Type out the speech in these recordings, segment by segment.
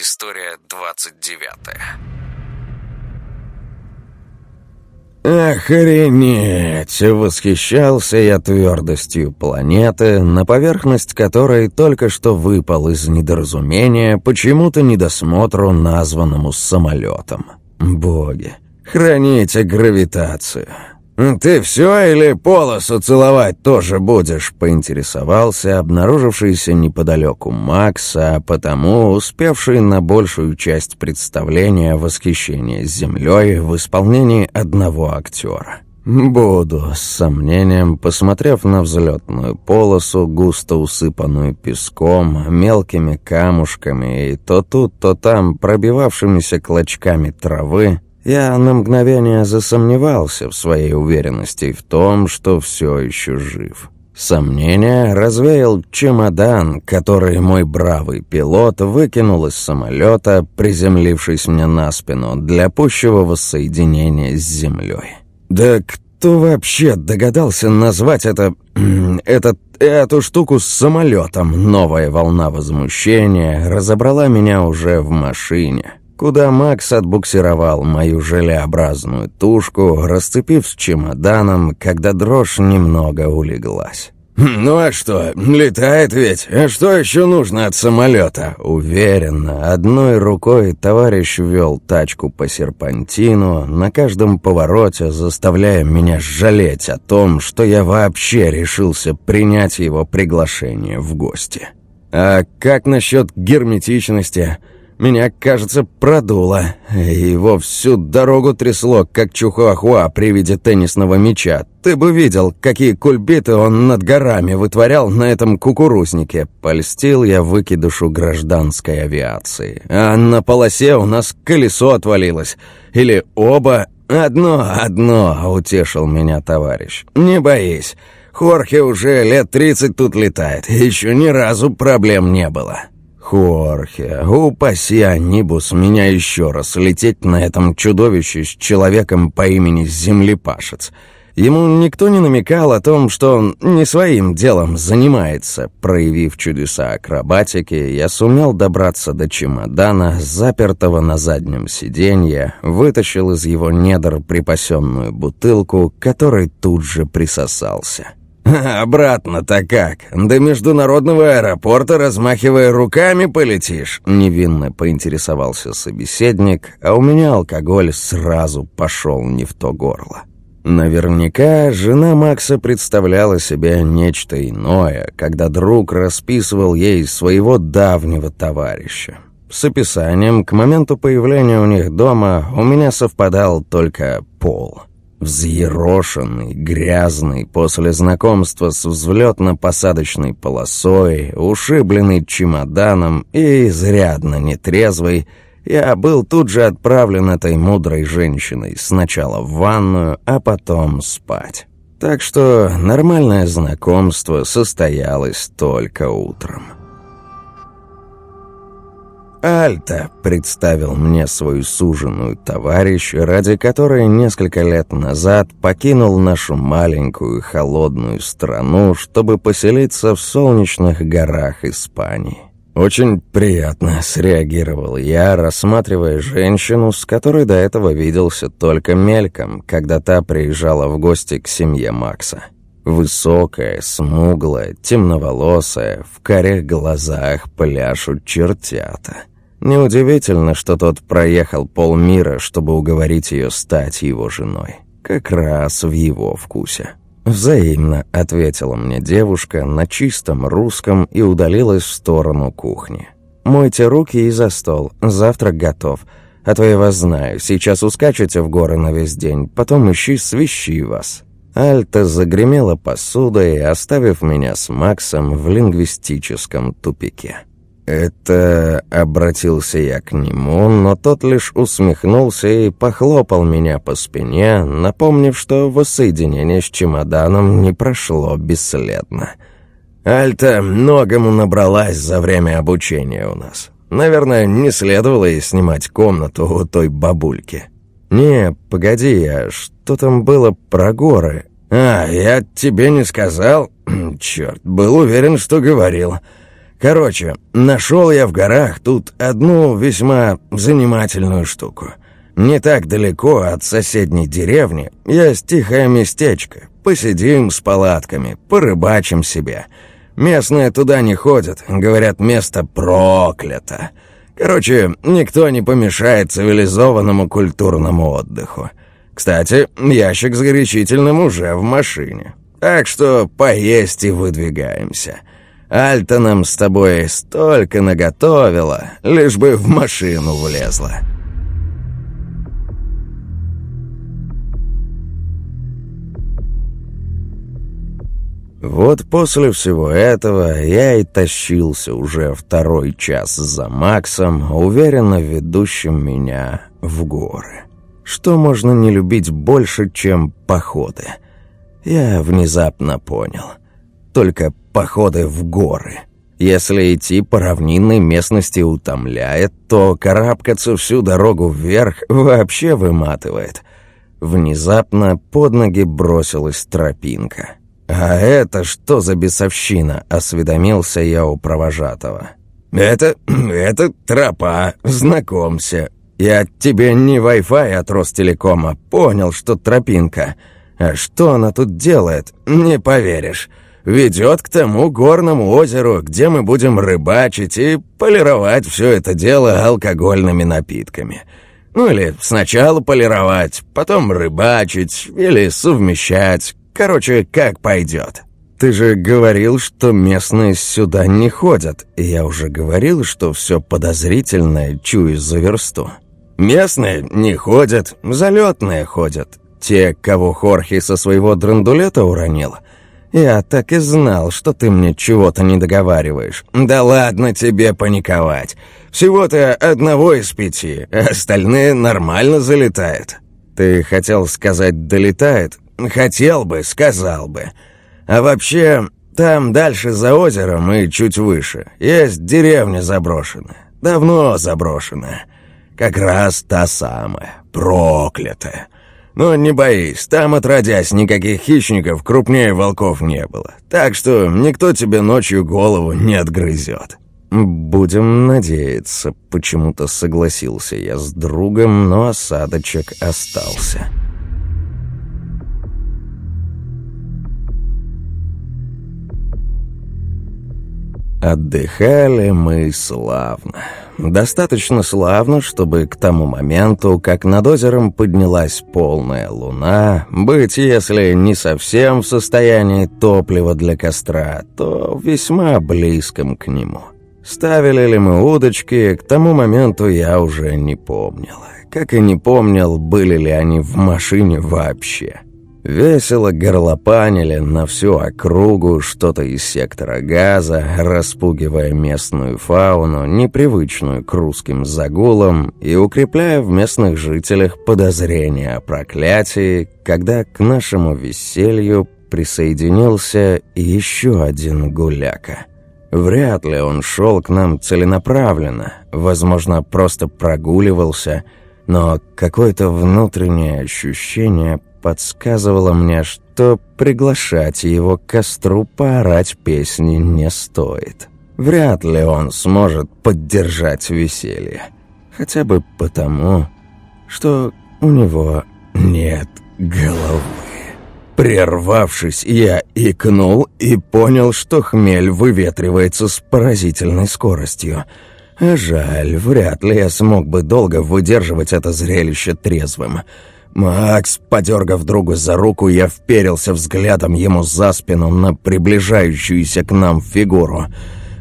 История 29 «Охренеть!» — восхищался я твердостью планеты, на поверхность которой только что выпал из недоразумения почему-то недосмотру названному самолетом. Боги, храните гравитацию. «Ты все или полосу целовать тоже будешь?» — поинтересовался обнаружившийся неподалеку Макс, а потому успевший на большую часть представления восхищения землей в исполнении одного актера. «Буду», — с сомнением, посмотрев на взлетную полосу, густо усыпанную песком, мелкими камушками и то тут, то там пробивавшимися клочками травы, я на мгновение засомневался в своей уверенности в том, что все еще жив. Сомнение развеял чемодан, который мой бравый пилот выкинул из самолета, приземлившись мне на спину для пущего воссоединения с землей. Да кто вообще догадался назвать это... этот эту штуку с самолетом? Новая волна возмущения разобрала меня уже в машине куда Макс отбуксировал мою желеобразную тушку, расцепив с чемоданом, когда дрожь немного улеглась. «Ну а что, летает ведь? А что еще нужно от самолета?» Уверенно, одной рукой товарищ вел тачку по серпантину, на каждом повороте заставляя меня жалеть о том, что я вообще решился принять его приглашение в гости. «А как насчет герметичности?» Меня, кажется, продуло. Его всю дорогу трясло, как чухуахуа при виде теннисного мяча. Ты бы видел, какие кульбиты он над горами вытворял на этом кукурузнике. Польстил я выкидышу гражданской авиации. А на полосе у нас колесо отвалилось. Или оба. «Одно, одно», — утешил меня товарищ. «Не боись». Хорхе уже лет тридцать тут летает, еще ни разу проблем не было. Хорхе, упаси Анибус меня еще раз лететь на этом чудовище с человеком по имени Землепашец. Ему никто не намекал о том, что он не своим делом занимается. Проявив чудеса акробатики, я сумел добраться до чемодана, запертого на заднем сиденье, вытащил из его недр припасенную бутылку, который тут же присосался. «Обратно-то как? До международного аэропорта, размахивая руками, полетишь?» Невинно поинтересовался собеседник, а у меня алкоголь сразу пошел не в то горло. Наверняка жена Макса представляла себе нечто иное, когда друг расписывал ей своего давнего товарища. С описанием к моменту появления у них дома у меня совпадал только пол — Взъерошенный, грязный, после знакомства с взлетно-посадочной полосой, ушибленный чемоданом и изрядно нетрезвый, я был тут же отправлен этой мудрой женщиной сначала в ванную, а потом спать. Так что нормальное знакомство состоялось только утром. Альта представил мне свою суженую товарищ, ради которой несколько лет назад покинул нашу маленькую холодную страну, чтобы поселиться в солнечных горах Испании. «Очень приятно», — среагировал я, рассматривая женщину, с которой до этого виделся только мельком, когда та приезжала в гости к семье Макса. Высокая, смуглая, темноволосая, в карих глазах пляшут чертята. Неудивительно, что тот проехал полмира, чтобы уговорить ее стать его женой. Как раз в его вкусе. «Взаимно», — ответила мне девушка на чистом русском и удалилась в сторону кухни. «Мойте руки и за стол. Завтрак готов. А то я вас знаю. Сейчас ускачете в горы на весь день, потом ищи свищи вас». Альта загремела посудой, оставив меня с Максом в лингвистическом тупике. «Это...» — обратился я к нему, но тот лишь усмехнулся и похлопал меня по спине, напомнив, что воссоединение с чемоданом не прошло бесследно. «Альта многому набралась за время обучения у нас. Наверное, не следовало ей снимать комнату у той бабульки». «Не, погоди, а что там было про горы?» «А, я тебе не сказал? Черт, был уверен, что говорил». Короче, нашел я в горах тут одну весьма занимательную штуку. Не так далеко от соседней деревни есть тихое местечко. Посидим с палатками, порыбачим себе. Местные туда не ходят, говорят, место проклято. Короче, никто не помешает цивилизованному культурному отдыху. Кстати, ящик с горячительным уже в машине. Так что поесть и выдвигаемся. Альта нам с тобой столько наготовила, лишь бы в машину влезла». Вот после всего этого я и тащился уже второй час за Максом, уверенно ведущим меня в горы. Что можно не любить больше, чем походы? Я внезапно понял. Только походы в горы. Если идти по равнинной местности утомляет, то карабкаться всю дорогу вверх вообще выматывает. Внезапно под ноги бросилась тропинка — «А это что за бесовщина?» — осведомился я у провожатого. «Это... это тропа, знакомься. Я тебе не Wi-Fi от Ростелекома, понял, что тропинка. А что она тут делает? Не поверишь. Ведет к тому горному озеру, где мы будем рыбачить и полировать все это дело алкогольными напитками». Ну или сначала полировать, потом рыбачить или совмещать, Короче, как пойдет. Ты же говорил, что местные сюда не ходят. И я уже говорил, что все подозрительное чую за версту. Местные не ходят, залетные ходят. Те, кого Хорхи со своего драндулета уронил. Я так и знал, что ты мне чего-то не договариваешь. Да ладно тебе паниковать. Всего-то одного из пяти, а остальные нормально залетают. Ты хотел сказать «долетает»? Хотел бы, сказал бы. А вообще, там дальше за озером и чуть выше есть деревня заброшенная. Давно заброшенная. Как раз та самая, проклятая. Но не боись, там отродясь никаких хищников крупнее волков не было. Так что никто тебе ночью голову не отгрызет. «Будем надеяться», — почему-то согласился я с другом, но осадочек остался. Отдыхали мы славно. Достаточно славно, чтобы к тому моменту, как над озером поднялась полная луна, быть, если не совсем в состоянии топлива для костра, то весьма близком к нему. Ставили ли мы удочки, к тому моменту я уже не помнил. Как и не помнил, были ли они в машине вообще. Весело горлопанили на всю округу что-то из сектора газа, распугивая местную фауну, непривычную к русским загулам, и укрепляя в местных жителях подозрения о проклятии, когда к нашему веселью присоединился еще один гуляка. Вряд ли он шел к нам целенаправленно, возможно, просто прогуливался, но какое-то внутреннее ощущение подсказывало мне, что приглашать его к костру поорать песни не стоит. Вряд ли он сможет поддержать веселье. Хотя бы потому, что у него нет головы. Прервавшись, я икнул и понял, что хмель выветривается с поразительной скоростью. А жаль, вряд ли я смог бы долго выдерживать это зрелище трезвым. Макс, подергав друга за руку, я вперился взглядом ему за спину на приближающуюся к нам фигуру.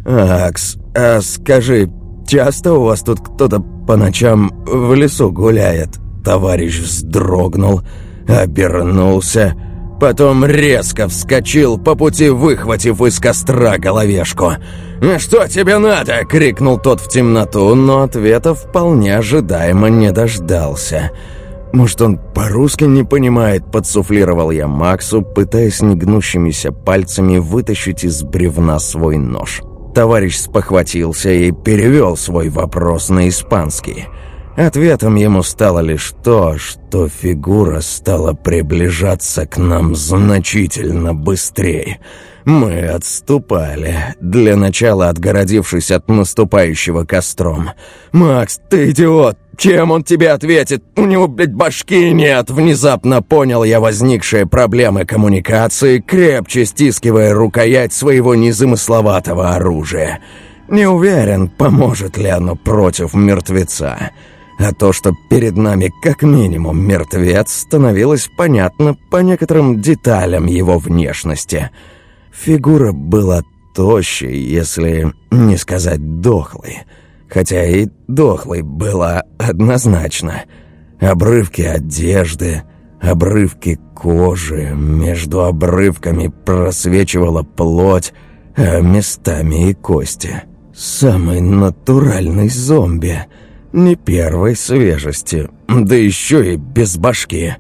«Акс, а скажи, часто у вас тут кто-то по ночам в лесу гуляет?» Товарищ вздрогнул, обернулся, потом резко вскочил, по пути выхватив из костра головешку. «Что тебе надо?» — крикнул тот в темноту, но ответа вполне ожидаемо не дождался. «Акс, «Может, он по-русски не понимает?» – подсуфлировал я Максу, пытаясь негнущимися пальцами вытащить из бревна свой нож. Товарищ спохватился и перевел свой вопрос на испанский. Ответом ему стало лишь то, что фигура стала приближаться к нам значительно быстрее. Мы отступали, для начала отгородившись от наступающего костром. «Макс, ты идиот! Чем он тебе ответит? У него, блядь, башки нет!» Внезапно понял я возникшие проблемы коммуникации, крепче стискивая рукоять своего незамысловатого оружия. Не уверен, поможет ли оно против мертвеца. А то, что перед нами как минимум мертвец, становилось понятно по некоторым деталям его внешности. Фигура была тощей, если не сказать дохлой. Хотя и дохлой была однозначно. Обрывки одежды, обрывки кожи, между обрывками просвечивала плоть, а местами и кости. Самый натуральный зомби — не первой свежести, да еще и без башки.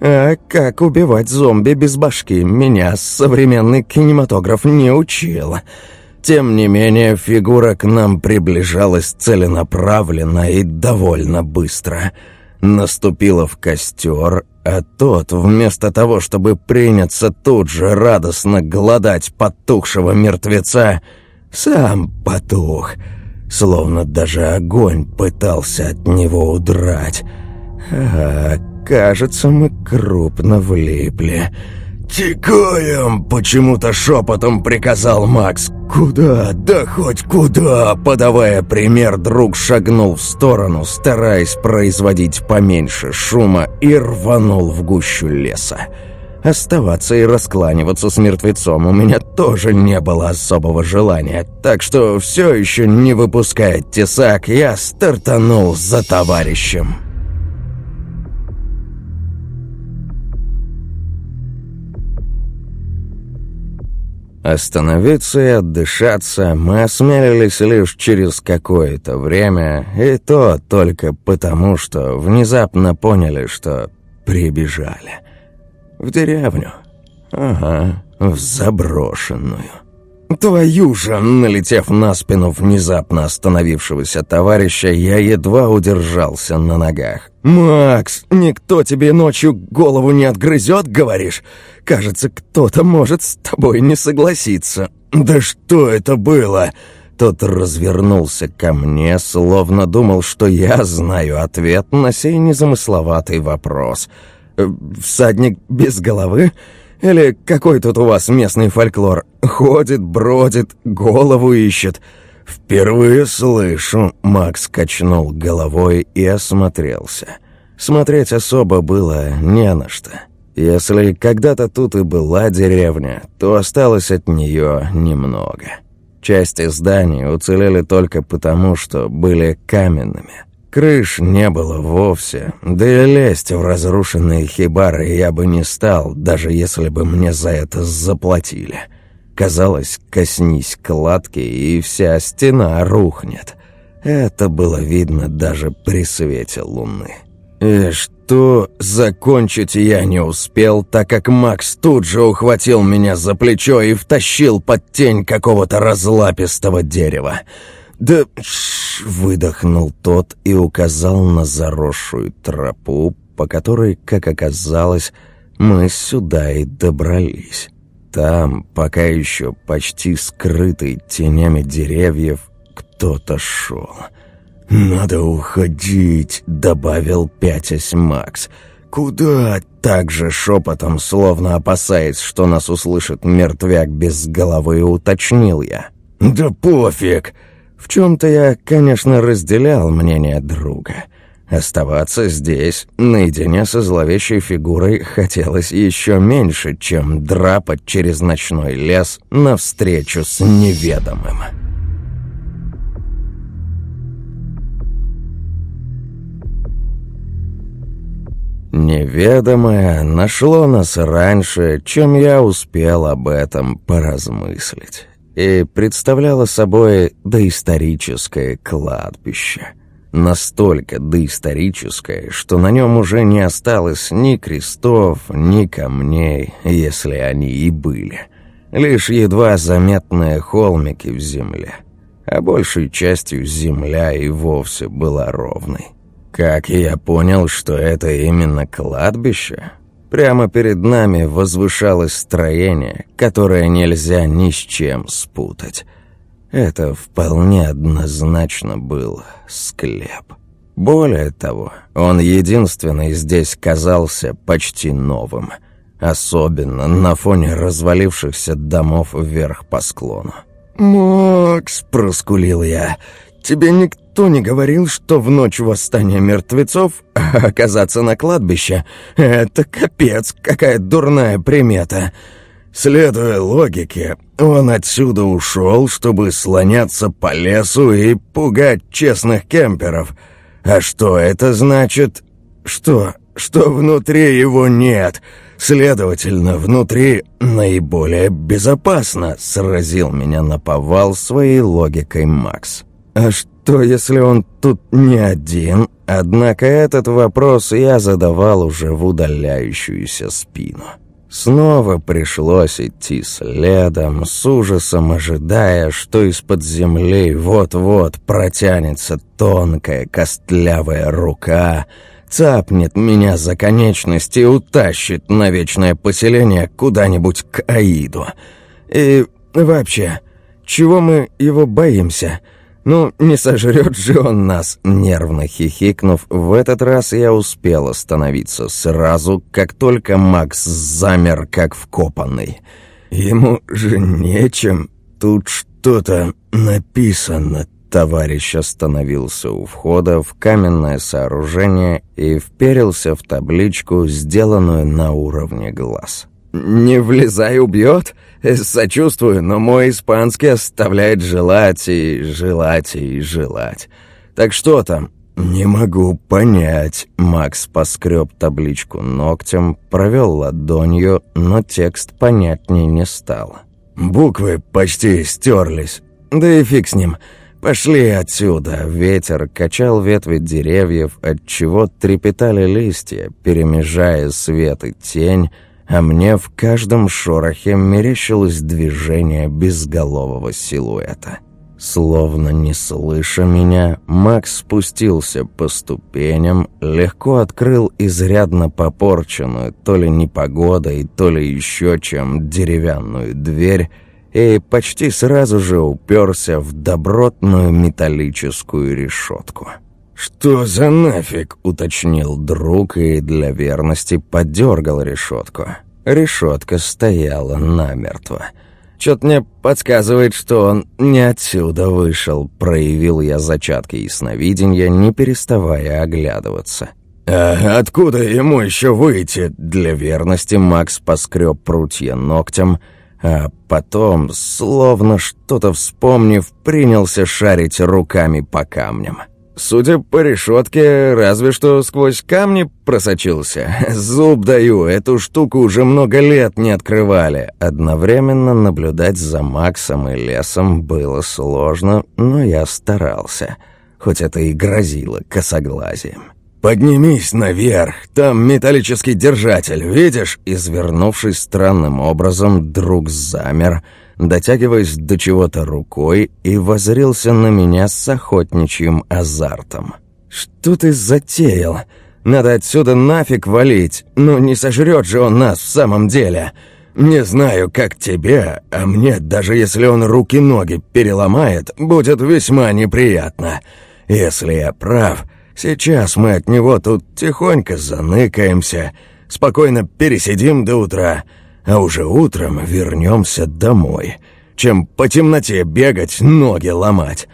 А как убивать зомби без башки, меня современный кинематограф не учил. Тем не менее, фигура к нам приближалась целенаправленно и довольно быстро. Наступила в костер, а тот, вместо того, чтобы приняться тут же радостно гладать потухшего мертвеца, сам потух — словно даже огонь пытался от него удрать. А, кажется, мы крупно влипли. «Текаем!» — почему-то шепотом приказал Макс. «Куда? Да хоть куда!» Подавая пример, друг шагнул в сторону, стараясь производить поменьше шума, и рванул в гущу леса. Оставаться и раскланиваться с мертвецом у меня тоже не было особого желания, так что все еще не выпуская тесак, я стартанул за товарищем. Остановиться и отдышаться мы осмелились лишь через какое-то время, и то только потому, что внезапно поняли, что прибежали. В деревню. Ага, в заброшенную. Твою же, налетев на спину внезапно остановившегося товарища, я едва удержался на ногах. «Макс, никто тебе ночью голову не отгрызет, говоришь? Кажется, кто-то может с тобой не согласиться». «Да что это было?» Тот развернулся ко мне, словно думал, что я знаю ответ на сей незамысловатый вопрос – Э, всадник без головы? Или какой тут у вас местный фольклор? Ходит, бродит, голову ищет. Впервые слышу, Макс качнул головой и осмотрелся. Смотреть особо было не на что. Если когда-то тут и была деревня, то осталось от нее немного. Части зданий уцелели только потому, что были каменными. Крыш не было вовсе, да и лезть в разрушенные хибары я бы не стал, даже если бы мне за это заплатили. Казалось, коснись кладки, и вся стена рухнет. Это было видно даже при свете луны. И что закончить я не успел, так как Макс тут же ухватил меня за плечо и втащил под тень какого-то разлапистого дерева. «Да...» — выдохнул тот и указал на заросшую тропу, по которой, как оказалось, мы сюда и добрались. Там, пока еще почти скрытый тенями деревьев, кто-то шел. «Надо уходить», — добавил пятясь Макс. «Куда?» — так же шепотом, словно опасаясь, что нас услышит мертвяк без головы, уточнил я. «Да пофиг!» В чем-то я, конечно, разделял мнение друга. Оставаться здесь, наедине со зловещей фигурой, хотелось еще меньше, чем драпать через ночной лес навстречу с неведомым. Неведомое нашло нас раньше, чем я успел об этом поразмыслить и представляло собой доисторическое кладбище. Настолько доисторическое, что на нем уже не осталось ни крестов, ни камней, если они и были. Лишь едва заметные холмики в земле, а большей частью земля и вовсе была ровной. Как я понял, что это именно кладбище? Прямо перед нами возвышалось строение, которое нельзя ни с чем спутать. Это вполне однозначно был склеп. Более того, он единственный здесь казался почти новым, особенно на фоне развалившихся домов вверх по склону. «Макс!» — проскулил я. «Тебе никто не говорил, что в ночь восстания мертвецов оказаться на кладбище — это капец, какая дурная примета!» Следуя логике, он отсюда ушел, чтобы слоняться по лесу и пугать честных кемперов. А что это значит? Что? Что внутри его нет? Следовательно, внутри наиболее безопасно, сразил меня на повал своей логикой Макс. А что, если он тут не один? Однако этот вопрос я задавал уже в удаляющуюся спину. Снова пришлось идти следом, с ужасом ожидая, что из-под земли вот-вот протянется тонкая костлявая рука, цапнет меня за конечность и утащит на вечное поселение куда-нибудь к Аиду. И вообще, чего мы его боимся?» «Ну, не сожрет же он нас!» Нервно хихикнув, в этот раз я успел остановиться сразу, как только Макс замер, как вкопанный. «Ему же нечем. Тут что-то написано». Товарищ остановился у входа в каменное сооружение и вперился в табличку, сделанную на уровне глаз. «Не влезай, убьет?» Сочувствую, но мой испанский оставляет желать и желать и желать. Так что там? Не могу понять. Макс поскреб табличку ногтем, провел ладонью, но текст понятнее не стал. Буквы почти стерлись. Да и фиг с ним. Пошли отсюда. Ветер качал ветви деревьев, отчего трепетали листья, перемежая свет и тень, а мне в каждом шорохе мерещилось движение безголового силуэта. Словно не слыша меня, Макс спустился по ступеням, легко открыл изрядно попорченную то ли непогодой, то ли еще чем деревянную дверь и почти сразу же уперся в добротную металлическую решетку. «Что за нафиг?» — уточнил друг и для верности подергал решетку. Решетка стояла намертво. «Чё-то мне подсказывает, что он не отсюда вышел», — проявил я зачатки ясновидения, не переставая оглядываться. «А откуда ему еще выйти?» Для верности Макс поскреб прутья ногтем, а потом, словно что-то вспомнив, принялся шарить руками по камням. Судя по решетке, разве что сквозь камни просочился. Зуб даю, эту штуку уже много лет не открывали. Одновременно наблюдать за Максом и лесом было сложно, но я старался. Хоть это и грозило косоглазием. «Поднимись наверх, там металлический держатель, видишь?» Извернувшись странным образом, друг замер — дотягиваясь до чего-то рукой, и возрился на меня с охотничьим азартом. «Что ты затеял? Надо отсюда нафиг валить, ну не сожрет же он нас в самом деле!» «Не знаю, как тебе, а мне, даже если он руки-ноги переломает, будет весьма неприятно. Если я прав, сейчас мы от него тут тихонько заныкаемся, спокойно пересидим до утра, а уже утром вернемся домой, чем по темноте бегать, ноги ломать.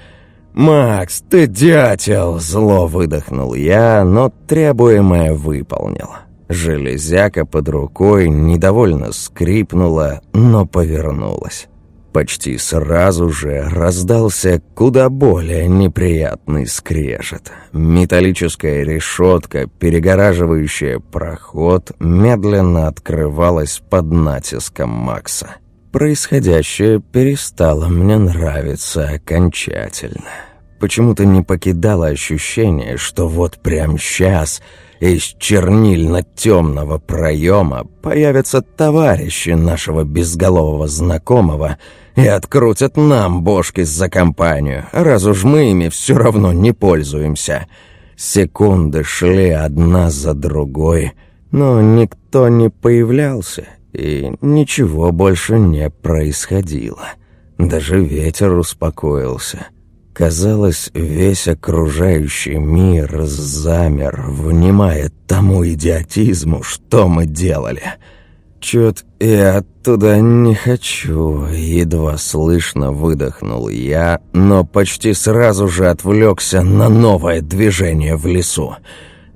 «Макс, ты дятел!» — зло выдохнул я, но требуемое выполнил. Железяка под рукой недовольно скрипнула, но повернулась. Почти сразу же раздался куда более неприятный скрежет. Металлическая решетка, перегораживающая проход, медленно открывалась под натиском Макса. Происходящее перестало мне нравиться окончательно. Почему-то не покидало ощущение, что вот прямо сейчас из чернильно-темного проема появятся товарищи нашего безголового знакомого — и открутят нам бошки за компанию, раз уж мы ими все равно не пользуемся. Секунды шли одна за другой, но никто не появлялся, и ничего больше не происходило. Даже ветер успокоился. Казалось, весь окружающий мир замер, внимая тому идиотизму, что мы делали. «Чёт я оттуда не хочу», — едва слышно выдохнул я, но почти сразу же отвлекся на новое движение в лесу.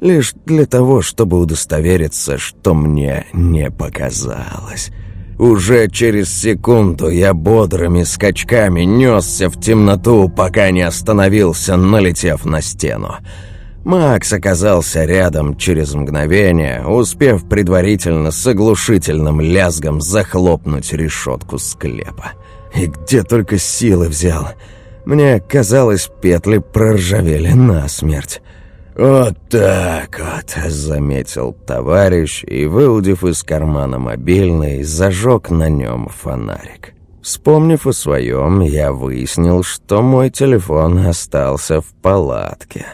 Лишь для того, чтобы удостовериться, что мне не показалось. Уже через секунду я бодрыми скачками несся в темноту, пока не остановился, налетев на стену. Макс оказался рядом через мгновение, успев предварительно с оглушительным лязгом захлопнуть решетку склепа. И где только силы взял. Мне казалось, петли проржавели насмерть. «Вот так вот», — заметил товарищ и, выудив из кармана мобильный, зажег на нем фонарик. Вспомнив о своем, я выяснил, что мой телефон остался в палатке.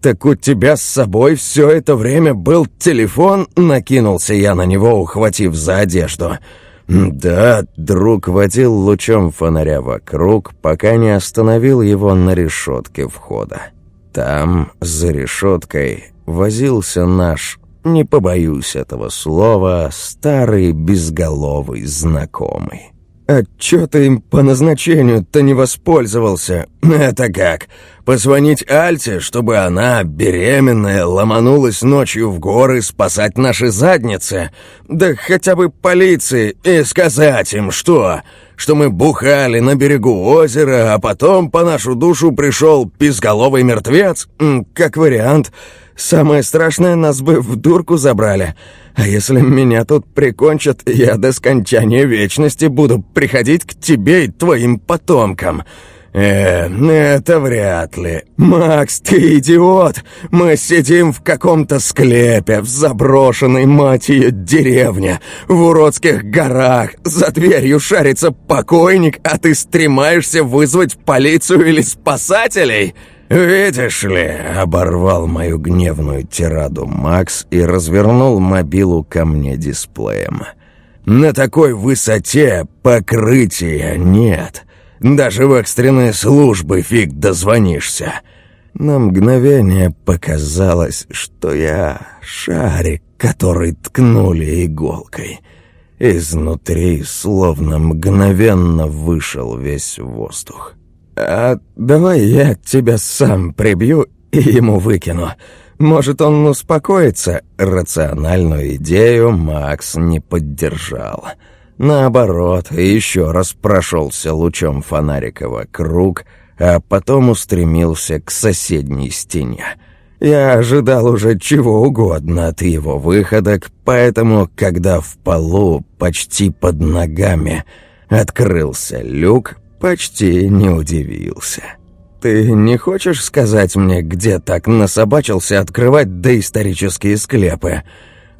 «Так у тебя с собой все это время был телефон?» — накинулся я на него, ухватив за одежду. «Да», — друг водил лучом фонаря вокруг, пока не остановил его на решетке входа. Там, за решеткой, возился наш, не побоюсь этого слова, старый безголовый знакомый. «А чё ты им по назначению-то не воспользовался?» «Это как? Позвонить Альте, чтобы она, беременная, ломанулась ночью в горы спасать наши задницы? Да хотя бы полиции и сказать им, что? Что мы бухали на берегу озера, а потом по нашу душу пришел пизголовый мертвец? Как вариант. Самое страшное, нас бы в дурку забрали». А если меня тут прикончат, я до скончания вечности буду приходить к тебе и твоим потомкам. Э, это вряд ли. Макс, ты идиот. Мы сидим в каком-то склепе, в заброшенной, мать ее, деревне, в уродских горах. За дверью шарится покойник, а ты стремаешься вызвать полицию или спасателей?» «Видишь ли», — оборвал мою гневную тираду Макс и развернул мобилу ко мне дисплеем. «На такой высоте покрытия нет. Даже в экстренные службы фиг дозвонишься». На мгновение показалось, что я шарик, который ткнули иголкой. Изнутри словно мгновенно вышел весь воздух. «А давай я тебя сам прибью и ему выкину. Может, он успокоится?» Рациональную идею Макс не поддержал. Наоборот, еще раз прошелся лучом фонарика вокруг, а потом устремился к соседней стене. Я ожидал уже чего угодно от его выходок, поэтому, когда в полу, почти под ногами, открылся люк, почти не удивился. «Ты не хочешь сказать мне, где так насобачился открывать доисторические склепы?»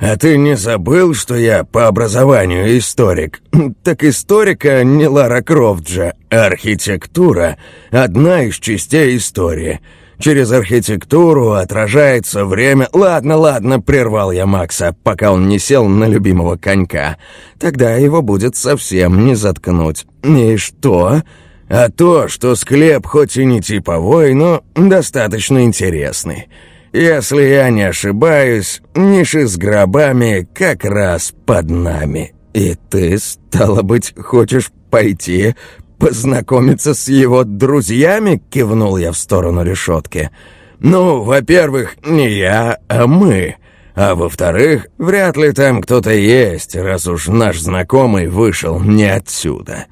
«А ты не забыл, что я по образованию историк?» «Так историка не Лара Крофт же. Архитектура — одна из частей истории. Через архитектуру отражается время...» «Ладно, ладно», — прервал я Макса, пока он не сел на любимого конька. «Тогда его будет совсем не заткнуть». «И что?» «А то, что склеп хоть и не типовой, но достаточно интересный». Если я не ошибаюсь, ниши с гробами как раз под нами. И ты, стало быть, хочешь пойти познакомиться с его друзьями?» — кивнул я в сторону решетки. «Ну, во-первых, не я, а мы. А во-вторых, вряд ли там кто-то есть, раз уж наш знакомый вышел не отсюда.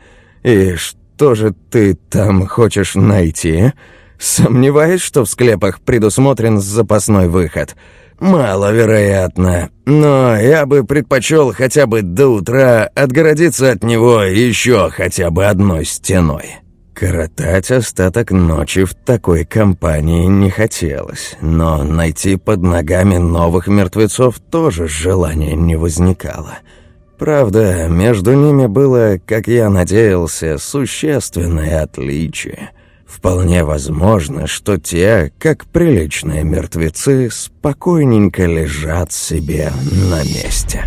И что же ты там хочешь найти?» Сомневаюсь, что в склепах предусмотрен запасной выход. Маловероятно. Но я бы предпочел хотя бы до утра отгородиться от него еще хотя бы одной стеной. Коротать остаток ночи в такой компании не хотелось, но найти под ногами новых мертвецов тоже желания не возникало. Правда, между ними было, как я надеялся, существенное отличие — Вполне возможно, что те, как приличные мертвецы, спокойненько лежат себе на месте.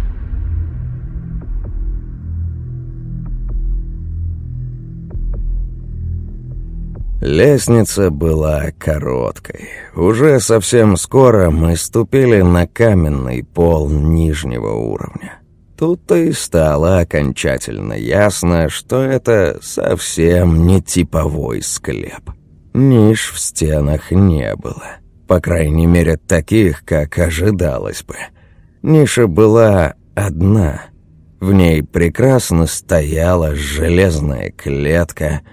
Лестница была короткой. Уже совсем скоро мы ступили на каменный пол нижнего уровня. Тут-то и стало окончательно ясно, что это совсем не типовой склеп. Ниш в стенах не было. По крайней мере, таких, как ожидалось бы. Ниша была одна. В ней прекрасно стояла железная клетка —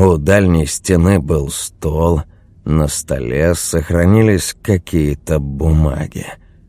у дальней стены был стол, на столе сохранились какие-то бумаги.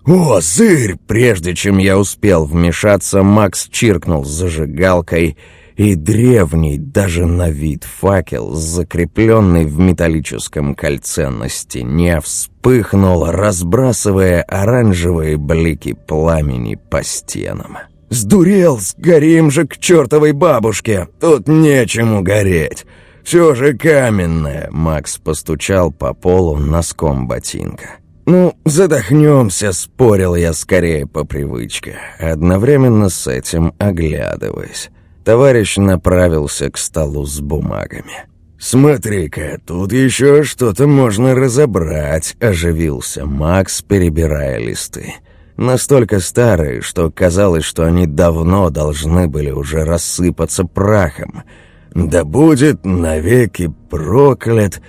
«О, зырь!» Прежде чем я успел вмешаться, Макс чиркнул зажигалкой, и древний, даже на вид факел, закрепленный в металлическом кольце на стене, вспыхнул, разбрасывая оранжевые блики пламени по стенам. «Сдурел! Сгорим же к чертовой бабушке! Тут нечему гореть!» «Все же каменное!» — Макс постучал по полу носком ботинка. «Ну, задохнемся», — спорил я скорее по привычке, одновременно с этим оглядываясь. Товарищ направился к столу с бумагами. «Смотри-ка, тут еще что-то можно разобрать», — оживился Макс, перебирая листы. Настолько старые, что казалось, что они давно должны были уже рассыпаться прахом — да будет навеки проклят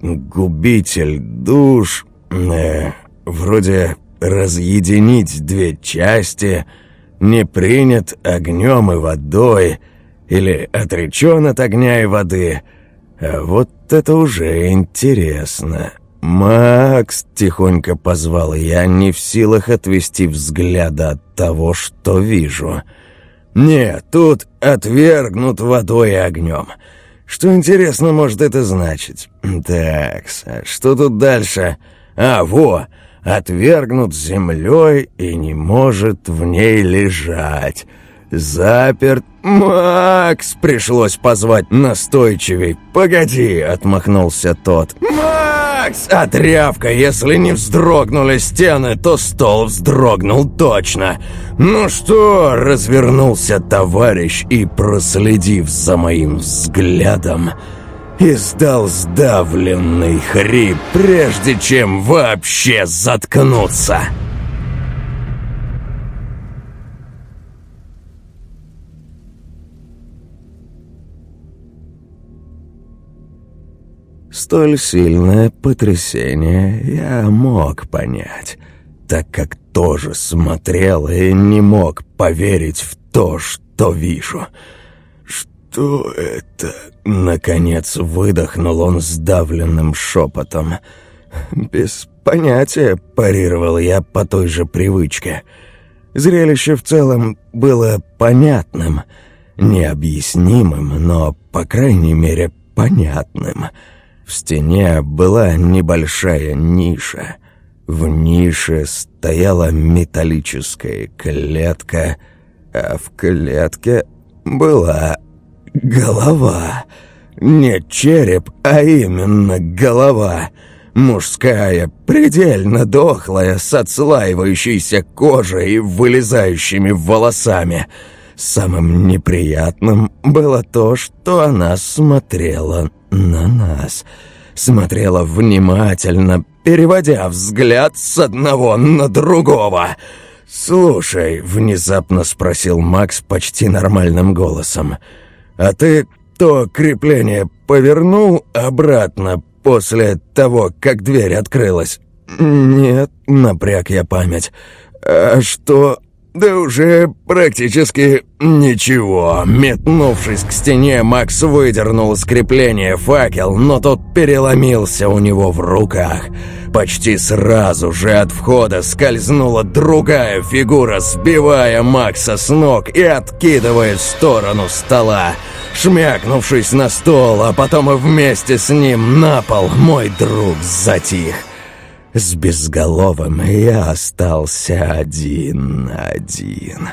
губитель душ, э, вроде разъединить две части, не принят огнем и водой, или отречен от огня и воды. А вот это уже интересно. «Макс!» — тихонько позвал я, не в силах отвести взгляда от того, что вижу — «Нет, тут отвергнут водой и огнем. Что интересно может это значить? Так, а что тут дальше? А, во, отвергнут землей и не может в ней лежать. Заперт. Макс, пришлось позвать настойчивей. Погоди, отмахнулся тот. Макс! «Макс, а тряпка, если не вздрогнули стены, то стол вздрогнул точно. Ну что, развернулся товарищ и, проследив за моим взглядом, издал сдавленный хрип, прежде чем вообще заткнуться». Столь сильное потрясение я мог понять, так как тоже смотрел и не мог поверить в то, что вижу. «Что это?» — наконец выдохнул он сдавленным шепотом. «Без понятия», — парировал я по той же привычке. Зрелище в целом было понятным, необъяснимым, но, по крайней мере, понятным — в стене была небольшая ниша. В нише стояла металлическая клетка, а в клетке была голова. Не череп, а именно голова. Мужская, предельно дохлая, с отслаивающейся кожей и вылезающими волосами. Самым неприятным было то, что она смотрела на нас. Смотрела внимательно, переводя взгляд с одного на другого. «Слушай», — внезапно спросил Макс почти нормальным голосом, «а ты то крепление повернул обратно после того, как дверь открылась?» «Нет», — напряг я память. «А что «Да уже практически ничего». Метнувшись к стене, Макс выдернул из крепления факел, но тот переломился у него в руках. Почти сразу же от входа скользнула другая фигура, сбивая Макса с ног и откидывая в сторону стола. Шмякнувшись на стол, а потом и вместе с ним на пол, мой друг затих. С безголовым я остался один-один.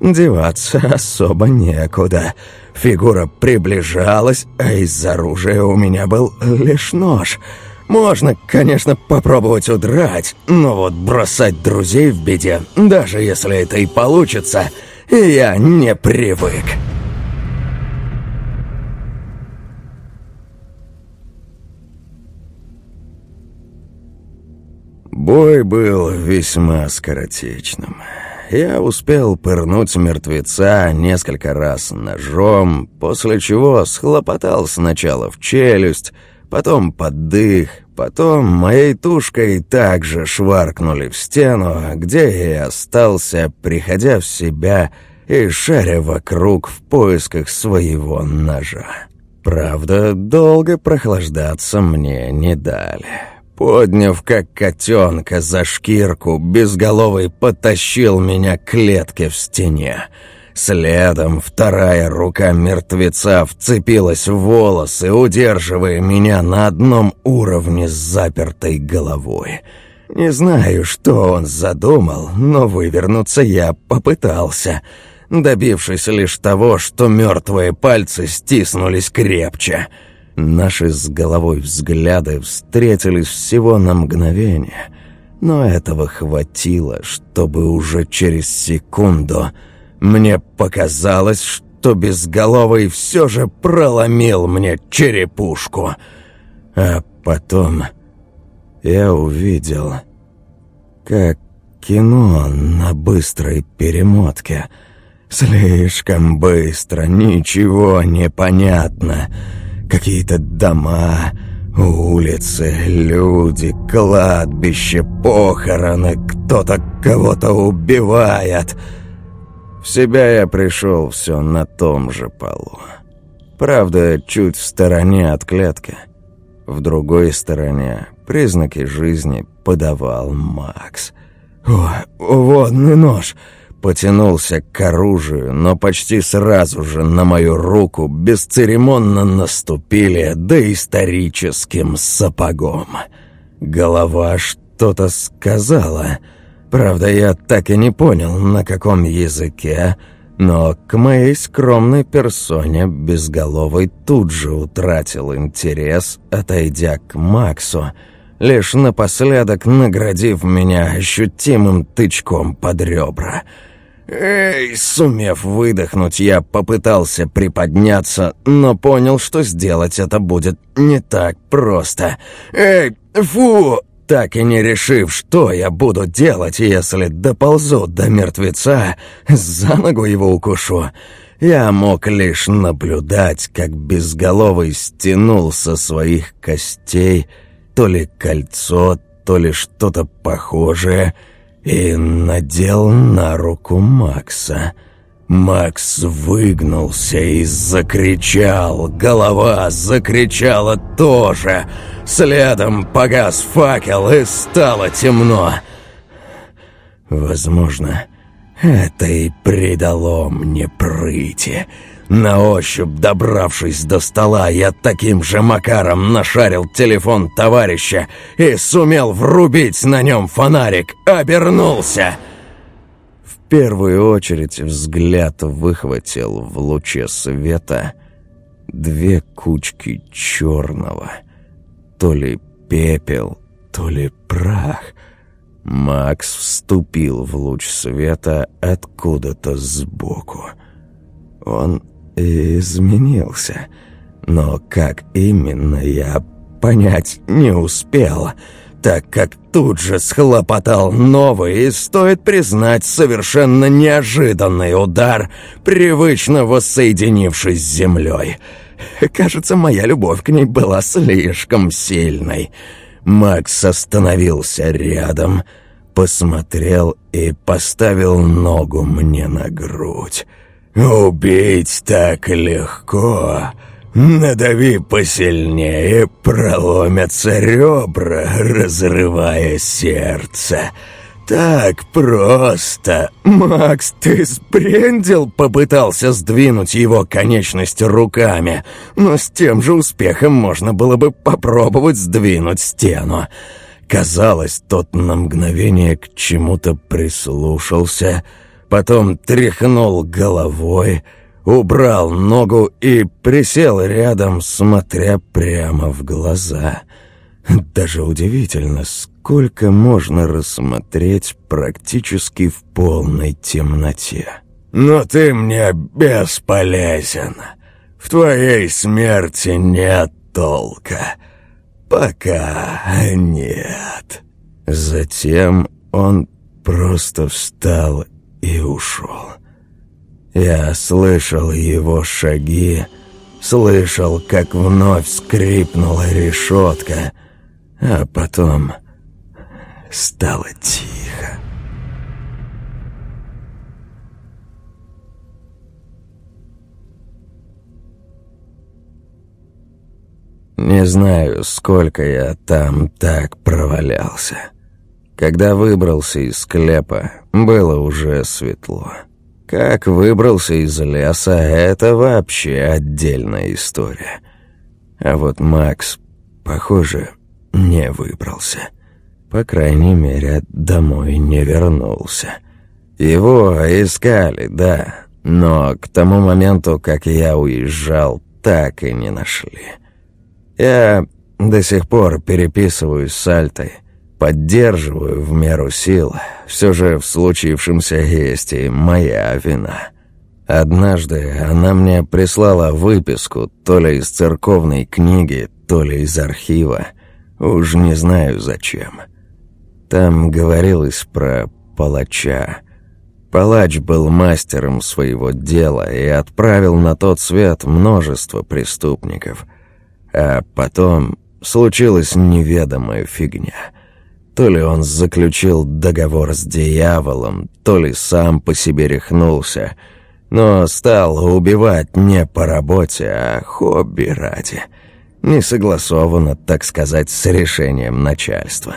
Деваться особо некуда. Фигура приближалась, а из оружия у меня был лишь нож. Можно, конечно, попробовать удрать, но вот бросать друзей в беде, даже если это и получится, я не привык. Бой был весьма скоротечным. Я успел пырнуть мертвеца несколько раз ножом, после чего схлопотал сначала в челюсть, потом под дых, потом моей тушкой также шваркнули в стену, где я остался, приходя в себя и шаря вокруг в поисках своего ножа. Правда, долго прохлаждаться мне не дали. Подняв, как котенка, за шкирку, безголовый потащил меня к клетке в стене. Следом вторая рука мертвеца вцепилась в волосы, удерживая меня на одном уровне с запертой головой. Не знаю, что он задумал, но вывернуться я попытался, добившись лишь того, что мертвые пальцы стиснулись крепче — Наши с головой взгляды встретились всего на мгновение, но этого хватило, чтобы уже через секунду мне показалось, что безголовый все же проломил мне черепушку. А потом я увидел, как кино на быстрой перемотке. Слишком быстро, ничего не понятно — Какие-то дома, улицы, люди, кладбище, похороны, кто-то кого-то убивает. В себя я пришел все на том же полу. Правда, чуть в стороне от клетки. В другой стороне признаки жизни подавал Макс. «О, водный нож!» Потянулся к оружию, но почти сразу же на мою руку бесцеремонно наступили доисторическим сапогом. Голова что-то сказала. Правда, я так и не понял, на каком языке, но к моей скромной персоне безголовый тут же утратил интерес, отойдя к Максу, лишь напоследок наградив меня ощутимым тычком под ребра — «Эй!» Сумев выдохнуть, я попытался приподняться, но понял, что сделать это будет не так просто. «Эй! Фу!» Так и не решив, что я буду делать, если доползу до мертвеца, за ногу его укушу. Я мог лишь наблюдать, как безголовый стянул со своих костей то ли кольцо, то ли что-то похожее — и надел на руку Макса. Макс выгнулся и закричал. Голова закричала тоже. Следом погас факел и стало темно. Возможно, это и придало мне прыти. На ощупь, добравшись до стола, я таким же макаром нашарил телефон товарища и сумел врубить на нем фонарик. Обернулся. В первую очередь взгляд выхватил в луче света две кучки черного. То ли пепел, то ли прах. Макс вступил в луч света откуда-то сбоку. Он изменился. Но как именно, я понять не успел, так как тут же схлопотал новый и, стоит признать, совершенно неожиданный удар, привычно воссоединившись с землей. Кажется, моя любовь к ней была слишком сильной. Макс остановился рядом, посмотрел и поставил ногу мне на грудь. «Убить так легко. Надави посильнее, проломятся ребра, разрывая сердце. Так просто. Макс, ты сбрендил?» Попытался сдвинуть его конечность руками, но с тем же успехом можно было бы попробовать сдвинуть стену. Казалось, тот на мгновение к чему-то прислушался — потом тряхнул головой, убрал ногу и присел рядом, смотря прямо в глаза. Даже удивительно, сколько можно рассмотреть практически в полной темноте. «Но ты мне бесполезен. В твоей смерти нет толка. Пока нет». Затем он просто встал и ушел. Я слышал его шаги, слышал, как вновь скрипнула решетка, а потом стало тихо. Не знаю, сколько я там так провалялся. Когда выбрался из склепа, было уже светло. Как выбрался из леса, это вообще отдельная история. А вот Макс, похоже, не выбрался. По крайней мере, домой не вернулся. Его искали, да, но к тому моменту, как я уезжал, так и не нашли. Я до сих пор переписываюсь с Альтой — Поддерживаю в меру сил. Все же в случившемся есть и моя вина. Однажды она мне прислала выписку то ли из церковной книги, то ли из архива. Уж не знаю зачем. Там говорилось про палача. Палач был мастером своего дела и отправил на тот свет множество преступников. А потом случилась неведомая фигня — то ли он заключил договор с дьяволом, то ли сам по себе рехнулся, но стал убивать не по работе, а хобби ради. Не согласованно, так сказать, с решением начальства.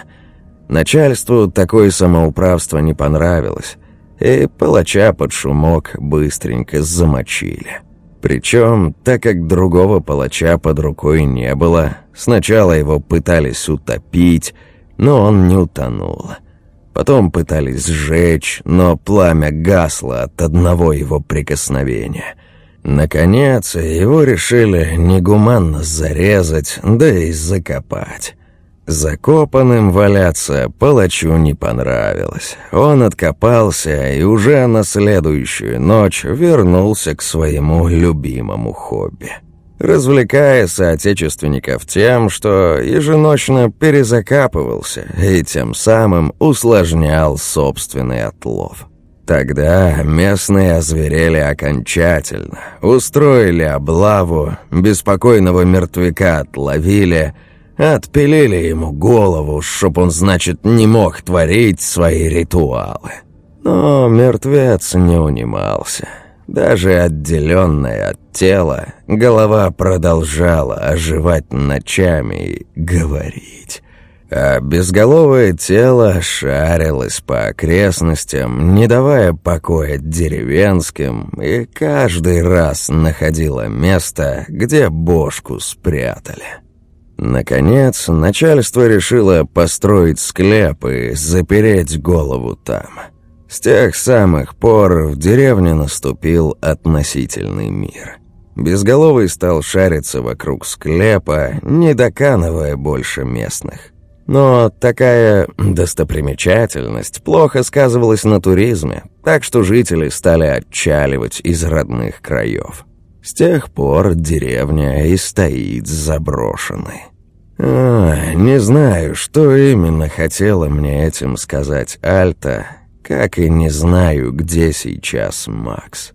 Начальству такое самоуправство не понравилось, и палача под шумок быстренько замочили. Причем, так как другого палача под рукой не было, сначала его пытались утопить, но он не утонул. Потом пытались сжечь, но пламя гасло от одного его прикосновения. Наконец, его решили негуманно зарезать, да и закопать. Закопанным валяться палачу не понравилось. Он откопался и уже на следующую ночь вернулся к своему любимому хобби развлекая соотечественников тем, что еженочно перезакапывался и тем самым усложнял собственный отлов. Тогда местные озверели окончательно, устроили облаву, беспокойного мертвяка отловили, отпилили ему голову, чтоб он, значит, не мог творить свои ритуалы. Но мертвец не унимался — даже отделенная от тела, голова продолжала оживать ночами и говорить. А безголовое тело шарилось по окрестностям, не давая покоя деревенским, и каждый раз находило место, где бошку спрятали. Наконец, начальство решило построить склеп и запереть голову там — с тех самых пор в деревне наступил относительный мир. Безголовый стал шариться вокруг склепа, не доканывая больше местных. Но такая достопримечательность плохо сказывалась на туризме, так что жители стали отчаливать из родных краев. С тех пор деревня и стоит заброшенной. А, не знаю, что именно хотела мне этим сказать Альта, как и не знаю, где сейчас Макс.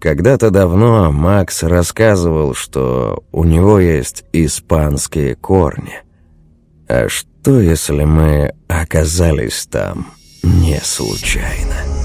Когда-то давно Макс рассказывал, что у него есть испанские корни. А что, если мы оказались там не случайно?»